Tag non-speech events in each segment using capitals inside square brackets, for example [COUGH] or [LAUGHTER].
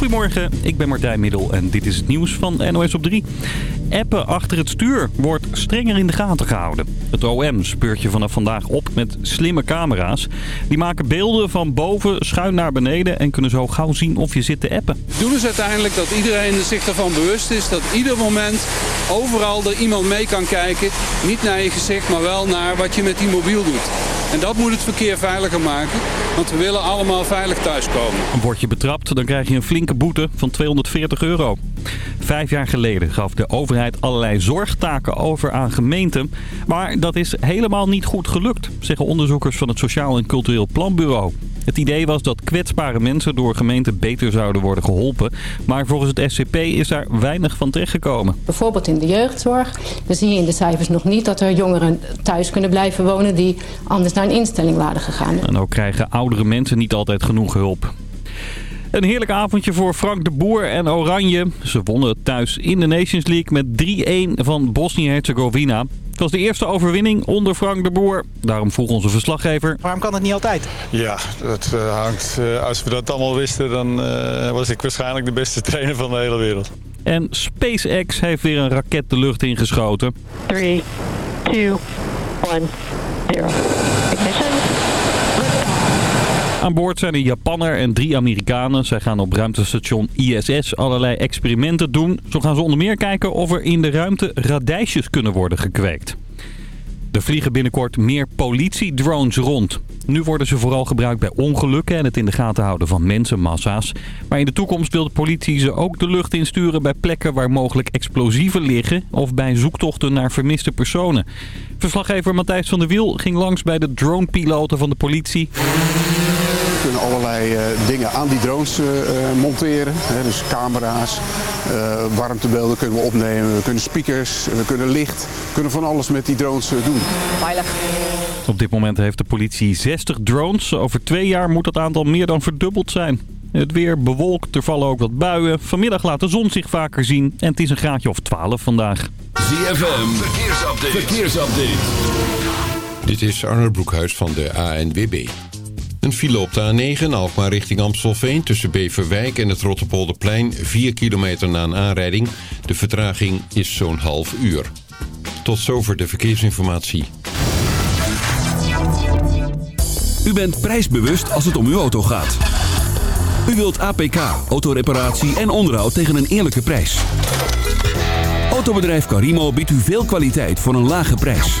Goedemorgen, ik ben Martijn Middel en dit is het nieuws van NOS op 3. Appen achter het stuur wordt strenger in de gaten gehouden. Het OM speurt je vanaf vandaag op met slimme camera's. Die maken beelden van boven schuin naar beneden en kunnen zo gauw zien of je zit te appen. Het doel is uiteindelijk dat iedereen zich ervan bewust is dat ieder moment overal er iemand mee kan kijken. Niet naar je gezicht, maar wel naar wat je met die mobiel doet. En dat moet het verkeer veiliger maken, want we willen allemaal veilig thuiskomen. Word je betrapt, dan krijg je een flinke boete van 240 euro. Vijf jaar geleden gaf de overheid allerlei zorgtaken over aan gemeenten. Maar dat is helemaal niet goed gelukt, zeggen onderzoekers van het Sociaal en Cultureel Planbureau. Het idee was dat kwetsbare mensen door gemeenten beter zouden worden geholpen. Maar volgens het SCP is daar weinig van terechtgekomen. Bijvoorbeeld in de jeugdzorg. Dan zie je in de cijfers nog niet dat er jongeren thuis kunnen blijven wonen... die anders naar een instelling waren gegaan. En ook krijgen oudere mensen niet altijd genoeg hulp. Een heerlijk avondje voor Frank de Boer en Oranje. Ze wonnen thuis in de Nations League met 3-1 van Bosnië-Herzegovina. Het was de eerste overwinning onder Frank de Boer. Daarom vroeg onze verslaggever... Waarom kan het niet altijd? Ja, dat uh, hangt. Uh, als we dat allemaal wisten, dan uh, was ik waarschijnlijk de beste [LAUGHS] trainer van de hele wereld. En SpaceX heeft weer een raket de lucht ingeschoten. 3, 2, 1, 0. Aan boord zijn een Japanner en drie Amerikanen. Zij gaan op ruimtestation ISS allerlei experimenten doen. Zo gaan ze onder meer kijken of er in de ruimte radijsjes kunnen worden gekweekt. Er vliegen binnenkort meer politiedrones rond. Nu worden ze vooral gebruikt bij ongelukken en het in de gaten houden van mensenmassa's. Maar in de toekomst wil de politie ze ook de lucht insturen bij plekken waar mogelijk explosieven liggen... of bij zoektochten naar vermiste personen. Verslaggever Matthijs van der Wiel ging langs bij de dronepiloten van de politie. We kunnen allerlei uh, dingen aan die drones uh, monteren. Hè, dus camera's, uh, warmtebeelden kunnen we opnemen. We kunnen speakers, we kunnen licht. We kunnen van alles met die drones doen. Veilig. Op dit moment heeft de politie 60 drones. Over twee jaar moet dat aantal meer dan verdubbeld zijn. Het weer bewolkt, er vallen ook wat buien. Vanmiddag laat de zon zich vaker zien en het is een graadje of 12 vandaag. ZFM, verkeersupdate. verkeersupdate. Dit is Arnold Broekhuis van de ANWB. Een file op de A9, Alkmaar richting Amstelveen... tussen Beverwijk en het Rotterpolderplein... 4 kilometer na een aanrijding. De vertraging is zo'n half uur. Tot zover de verkeersinformatie. U bent prijsbewust als het om uw auto gaat. U wilt APK, autoreparatie en onderhoud tegen een eerlijke prijs. Autobedrijf Carimo biedt u veel kwaliteit voor een lage prijs.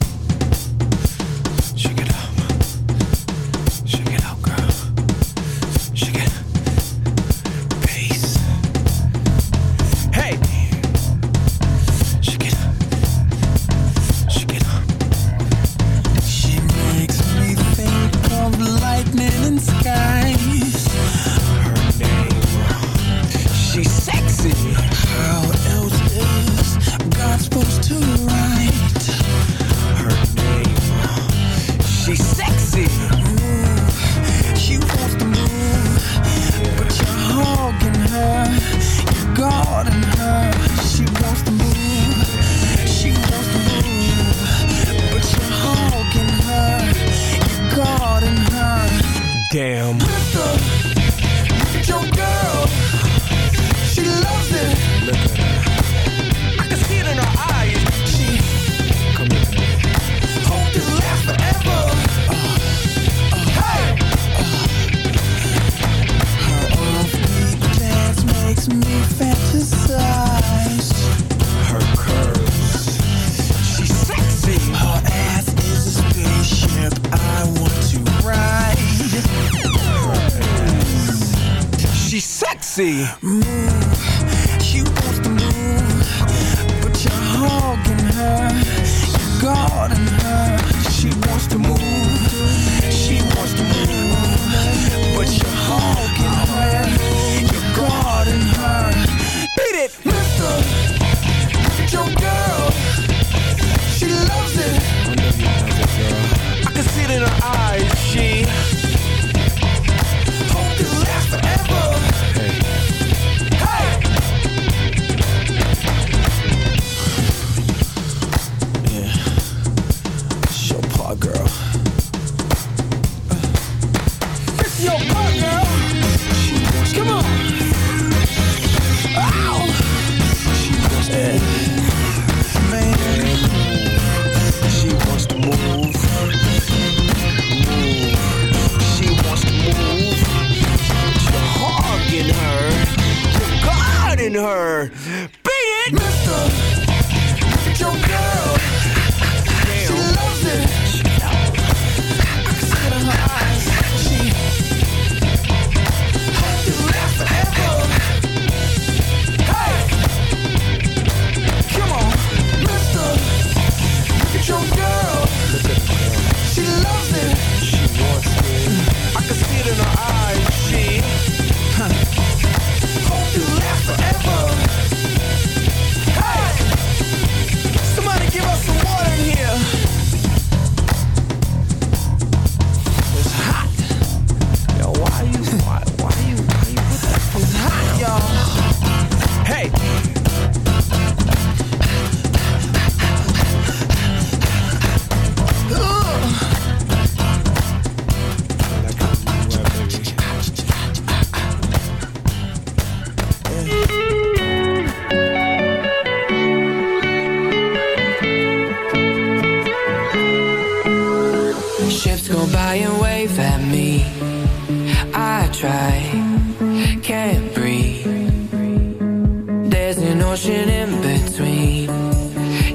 Ocean in between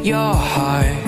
your heart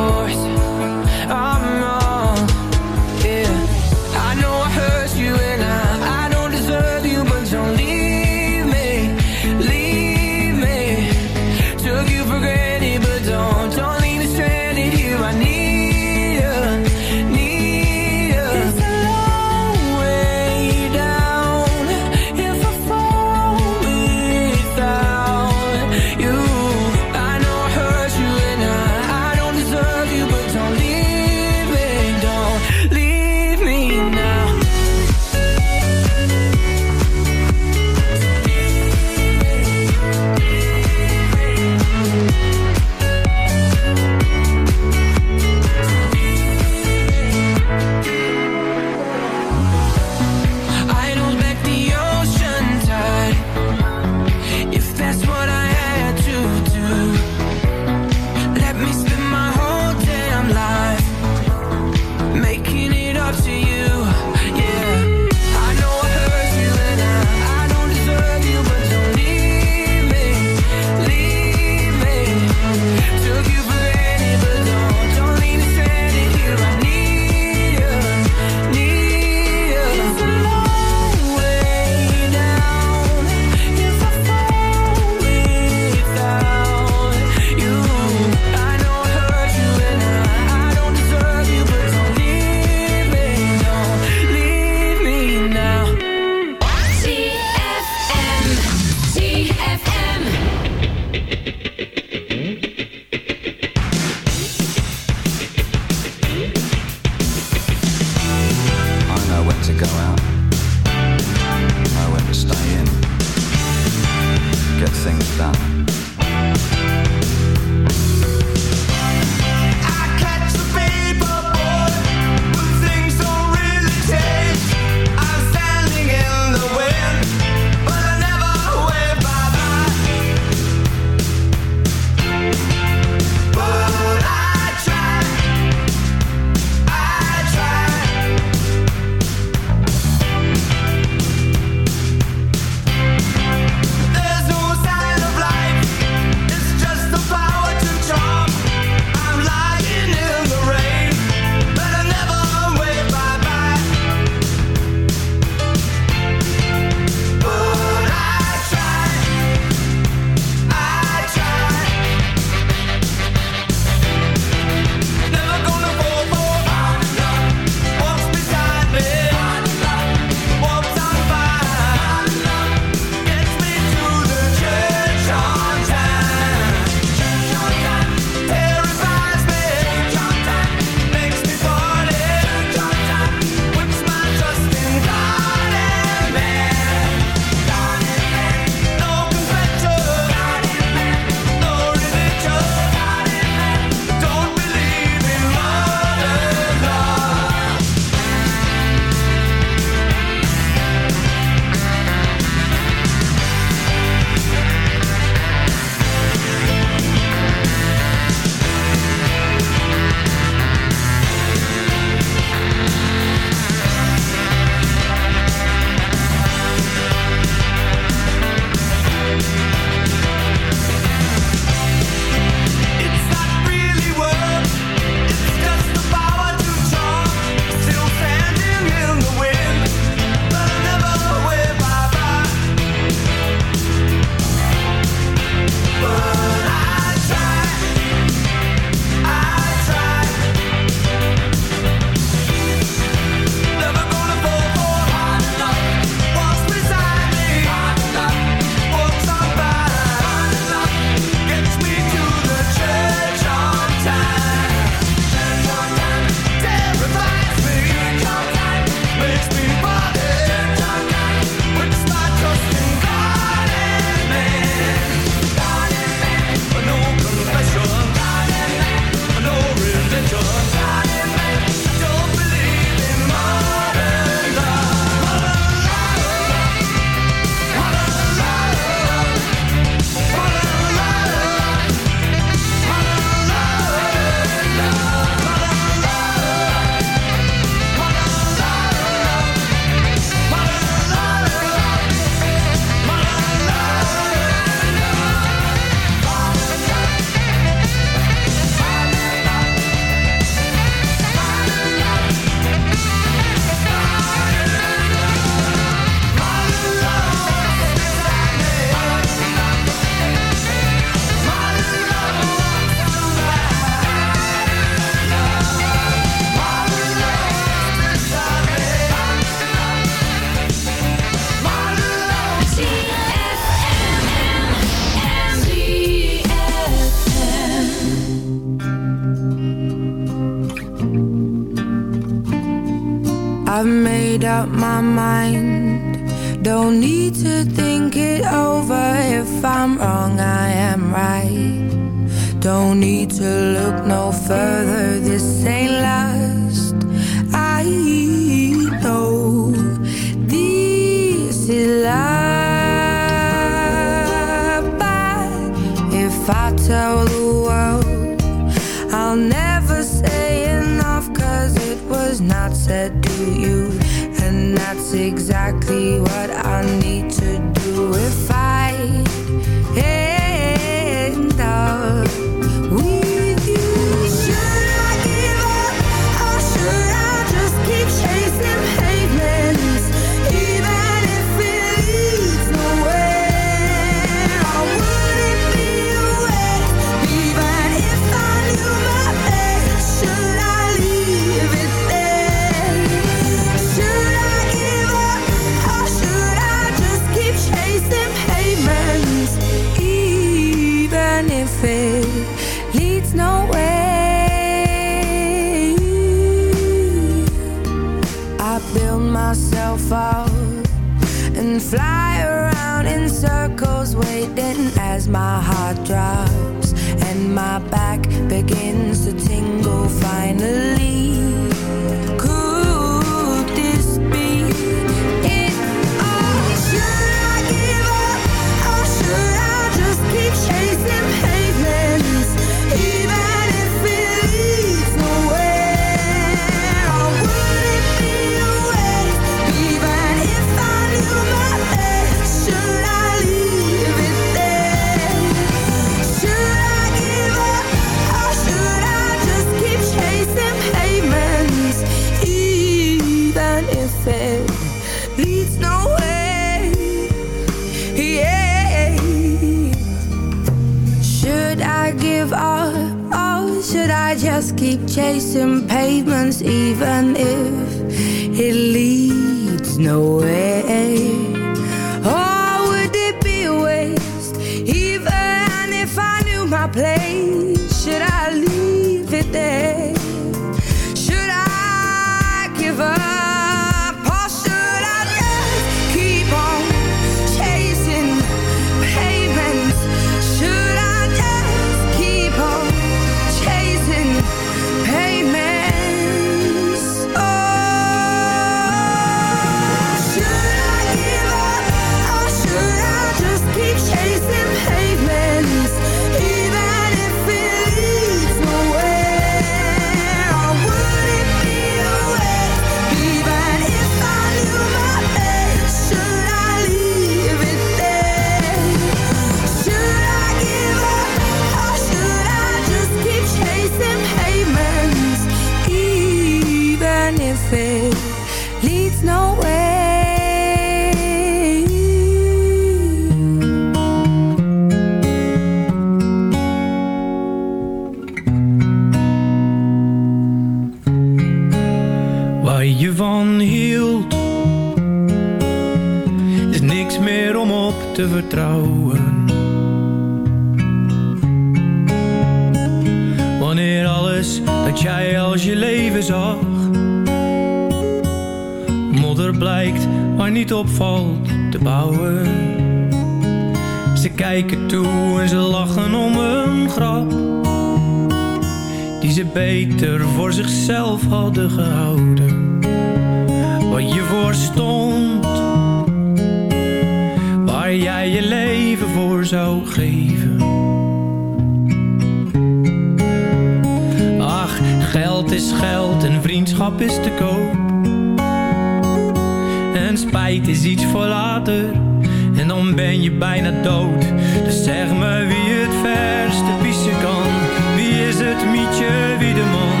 ben je bijna dood. Dus zeg me wie het verste pissen kan. Wie is het mietje, wie de man?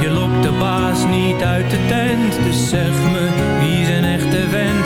Je lokt de baas niet uit de tent. Dus zeg me wie zijn echte vent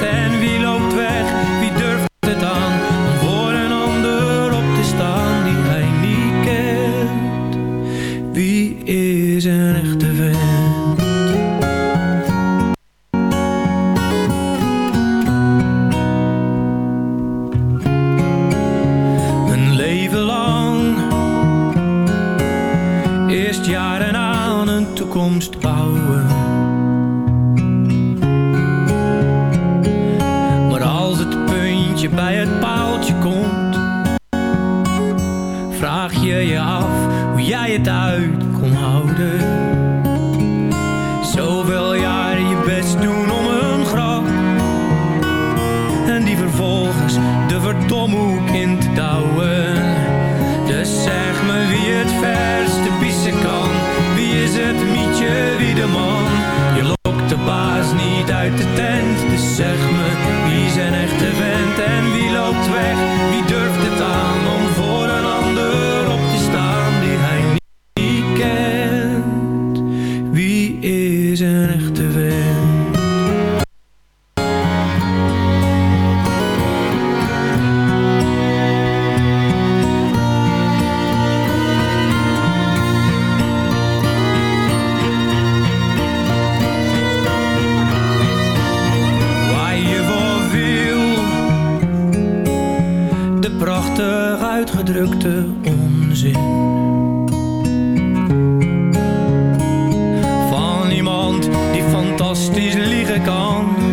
fantastisch liegen kan.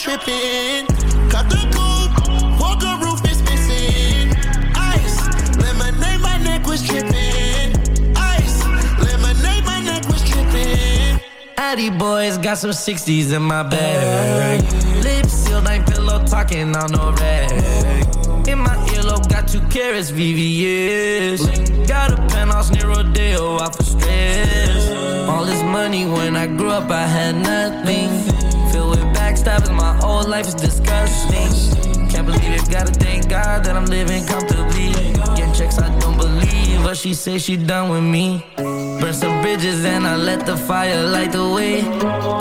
Tripping. Cut the coupe, walker roof is missing. Ice, lemonade, my neck was tripping. Ice, lemonade, my neck was tripping. Addy boys got some 60s in my bag. Lips sealed, ain't pillow talking on no rag. In my earlobe, got two carats, VVS. Got a penthouse near Rodeo, off of stress. All this money when I grew up, I had nothing. Backstabbing, my whole life is disgusting. Can't believe it, gotta thank God that I'm living comfortably. Getting checks, I don't believe, but she say she done with me. Burn some bridges and I let the fire light the way.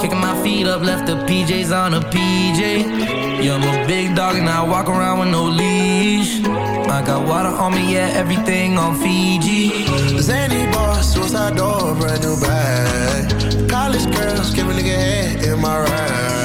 Kicking my feet up, left the PJs on a PJ. Yeah, I'm a big dog and I walk around with no leash. I got water on me, yeah, everything on Fiji. Zany boss, suicide door, brand new bag. College girls, give a nigga head in my raps.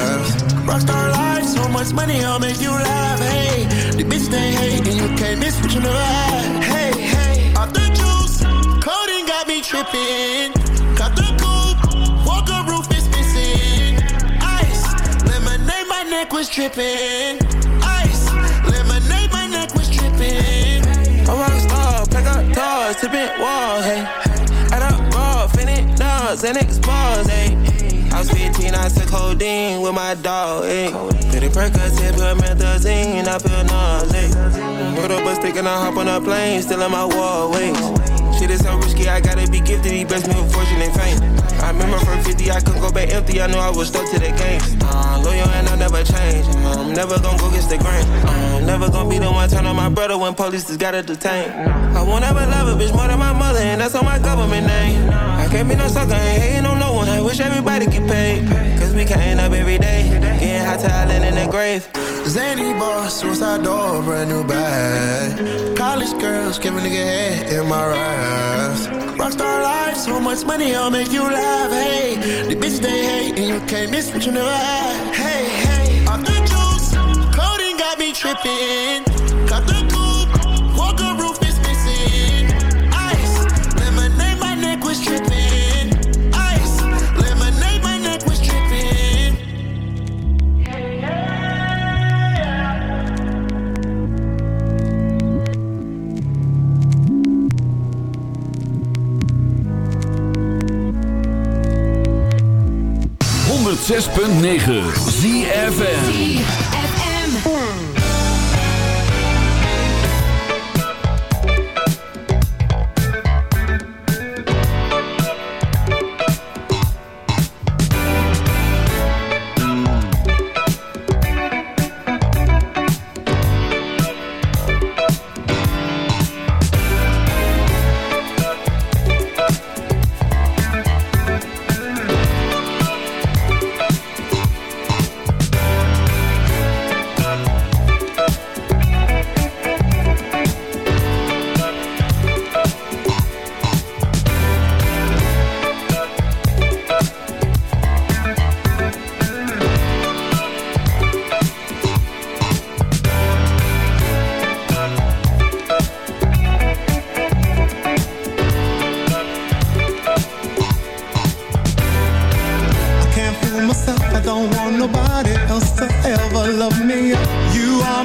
Rockstar life, so much money, I'll make you laugh. Hey, the bitch they hate, and you can't miss what you never had. Hey, hey, off the juice, codeine got me tripping. Cut the coupe, walker roof is missing. Ice, lemonade, my neck was tripping. Ice, lemonade, my neck was tripping. A rock star, pack up doors, tipping walls, hey. Add up raw, finish dogs, and hey. I was 15, I took codeine with my dog, ayy. Pretty Percocet, put methazine, I feel nauseous. Put up a stick and I hop on a plane, still in my wall, wait. Shit is so risky, I gotta be gifted, he blessed me with fortune and fame. I remember from 50, I couldn't go back empty, I knew I was stuck to the game. Uh, loyal and I never change, uh, I'm never gonna go against the grain. Uh, I'm never gonna be the one turn on my brother when police just gotta detain. I won't ever love a bitch more than my that's on my government name. I can't be no sucker, ain't hating on no one, I wish everybody get paid. Cause we counting up every day, getting hot talent in the grave. Zany boss, suicide door, brand new bag. College girls, give a nigga head in my raps. Rockstar life, so much money, I'll make you laugh. Hey, the bitch they hate, and you can't miss what you never had. Hey, hey, off the juice, codeine got me tripping. Cut the 106.9 ZFN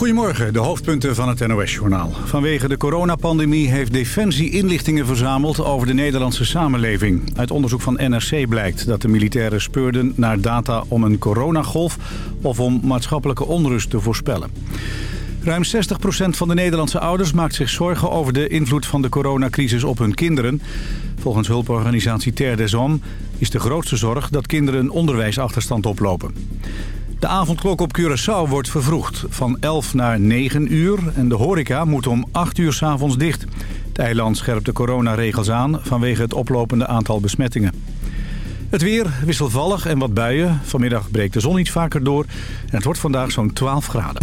Goedemorgen, de hoofdpunten van het NOS-journaal. Vanwege de coronapandemie heeft Defensie inlichtingen verzameld over de Nederlandse samenleving. Uit onderzoek van NRC blijkt dat de militairen speurden naar data om een coronagolf of om maatschappelijke onrust te voorspellen. Ruim 60% van de Nederlandse ouders maakt zich zorgen over de invloed van de coronacrisis op hun kinderen. Volgens hulporganisatie Terre des Hommes is de grootste zorg dat kinderen onderwijsachterstand oplopen. De avondklok op Curaçao wordt vervroegd van 11 naar 9 uur en de horeca moet om 8 uur s'avonds dicht. Het eiland scherpt de coronaregels aan vanwege het oplopende aantal besmettingen. Het weer wisselvallig en wat buien. Vanmiddag breekt de zon iets vaker door en het wordt vandaag zo'n 12 graden.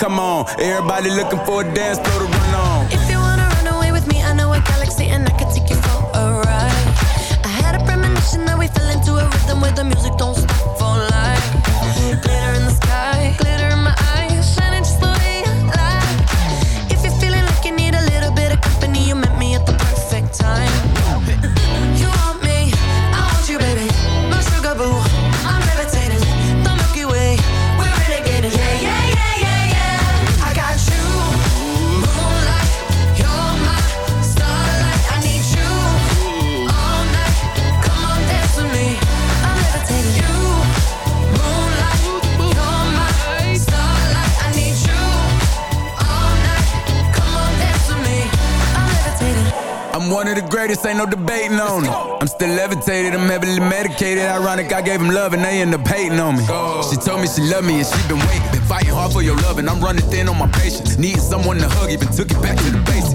come on. Everybody looking for a dance floor to run on. If you wanna run away with me, I know a galaxy and I can take you for a ride. I had a premonition that we fell into a rhythm where the music don't stop greatest, ain't no debating on it. I'm still levitated, I'm heavily medicated. Ironic, I gave him love and they end up hating on me. She told me she loved me and she been waiting. Been fighting hard for your love and I'm running thin on my patience. Needing someone to hug, even took it back to the basics.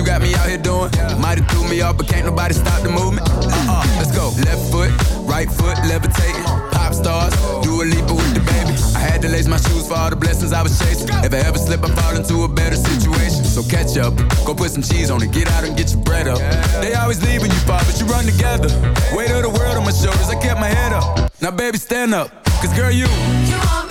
You got me out here doing? Might have threw me off, but can't nobody stop the movement. Uh-uh, let's go. Left foot, right foot, levitating. Pop stars, do a leap with the baby. I had to lace my shoes for all the blessings I was chasing. If I ever slip, I fall into a better situation. So catch up, go put some cheese on it, get out and get your bread up. They always leave when you fall, but you run together. Weight of the world on my shoulders, I kept my head up. Now, baby, stand up, cause girl, you. You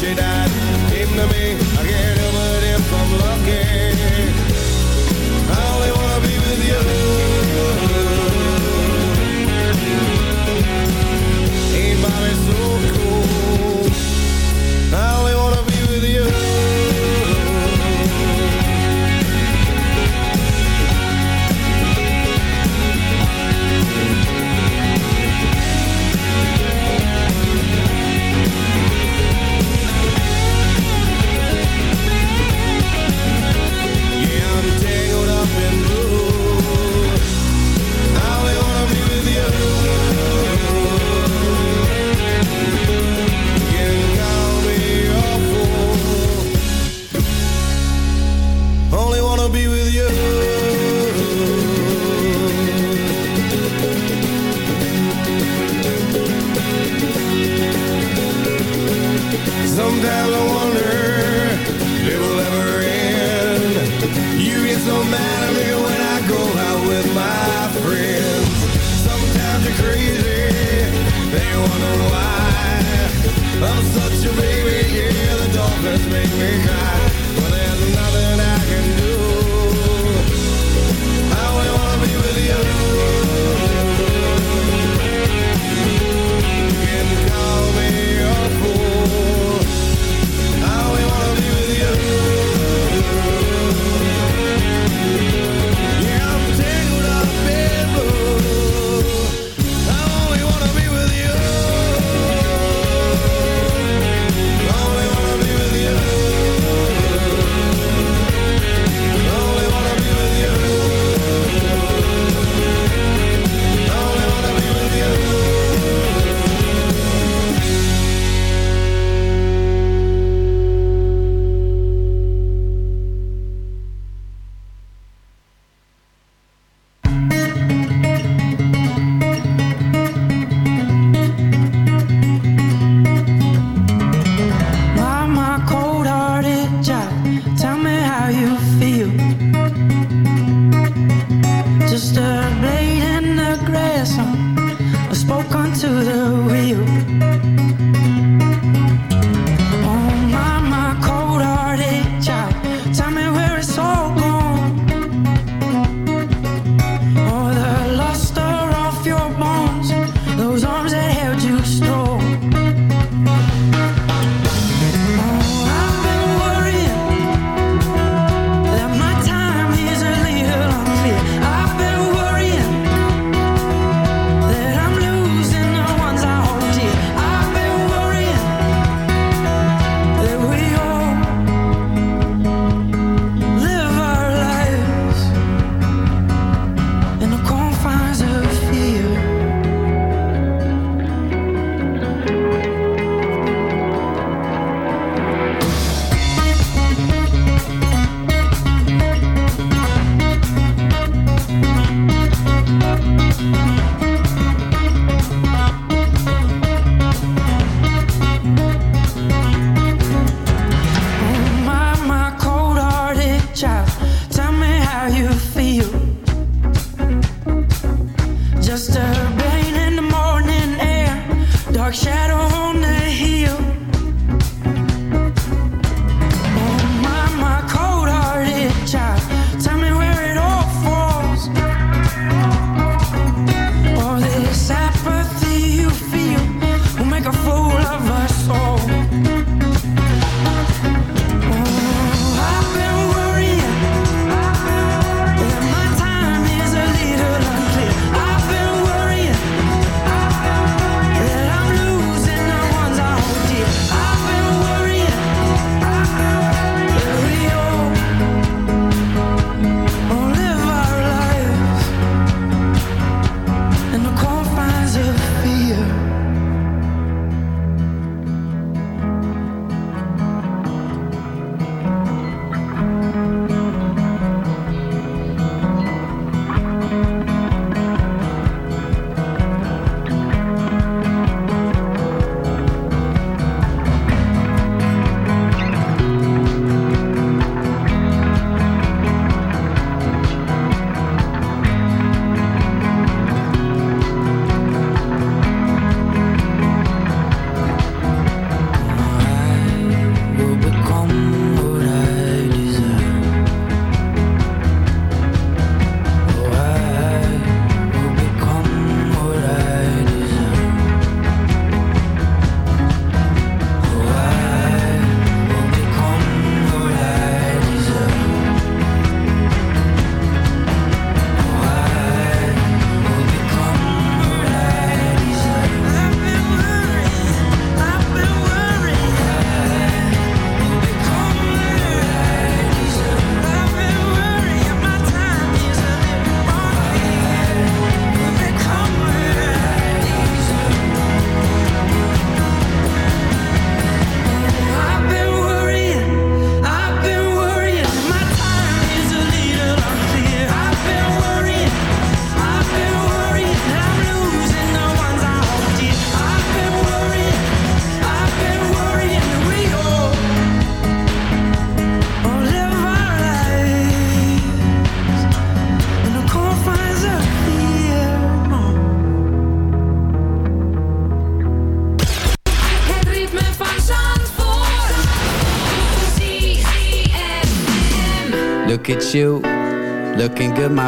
she died, came to me.